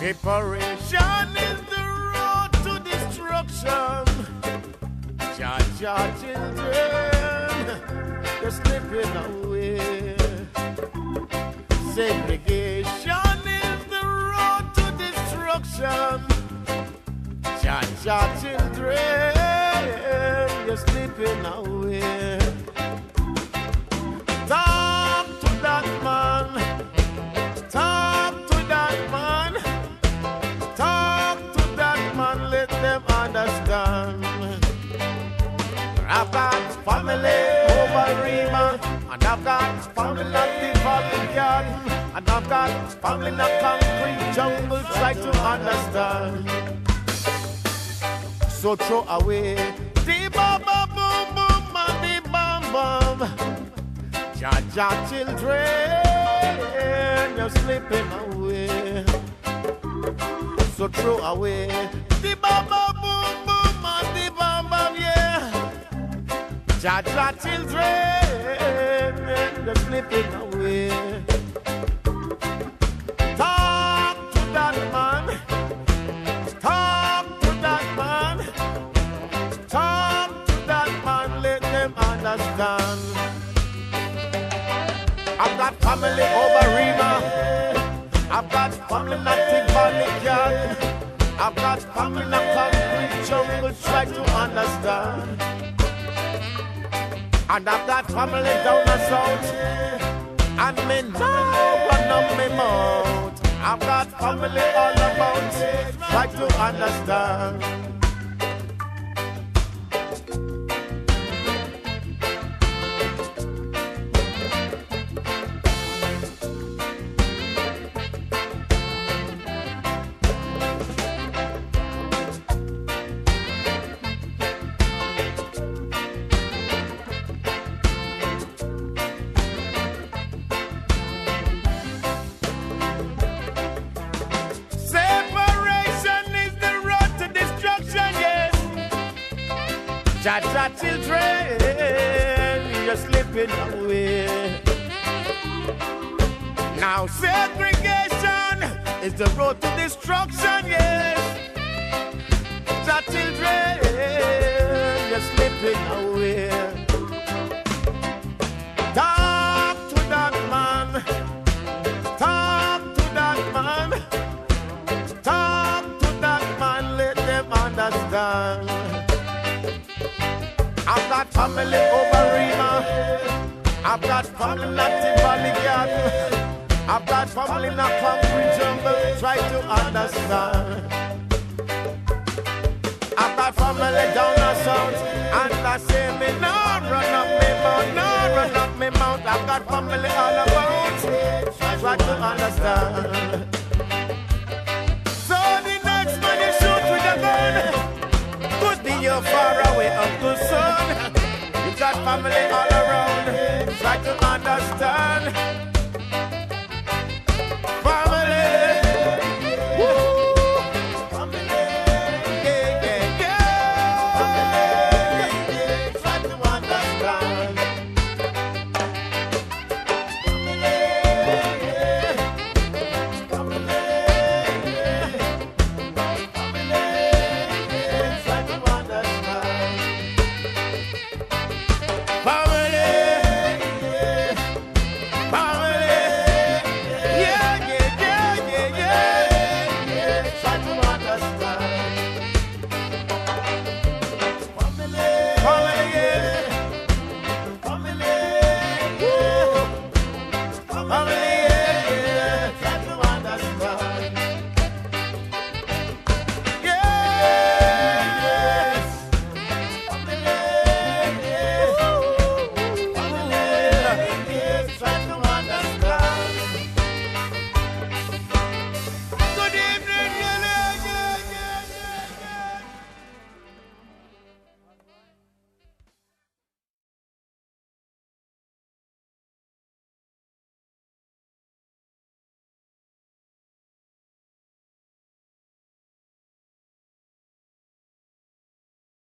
Separation is the road to destruction. Judge your children, they're slipping away. Segregation is the road to destruction. Judge your children, you're slipping away. Garden, and I've got family in a concrete jungle. Try to understand. So throw away the bomb, boom, boom, and the bomb, bomb. Jah Jah children, you're slipping away. So throw away the bomb, boom, boom, and the bomb, bomb, yeah. Jah Jah children, you're slipping away. Understand. I've got family over Rema. I've got family in the Valley Garden. I've got family in the concrete jungle. Try to understand. And I've got family down the south. And me now run up me mouth. I've got family all about. Try to understand. Jah Jah children, you're slipping away. Now segregation is the road to destruction, yes. Jah Jah children, you're slipping away. Got family over Rema. I've got family in the Valley Garden. I've got family in the concrete jungle. Try to understand. I've got family down the south. And I say me no run up me mouth, no run up me mouth. I've got family all about. Try to understand. Family all around.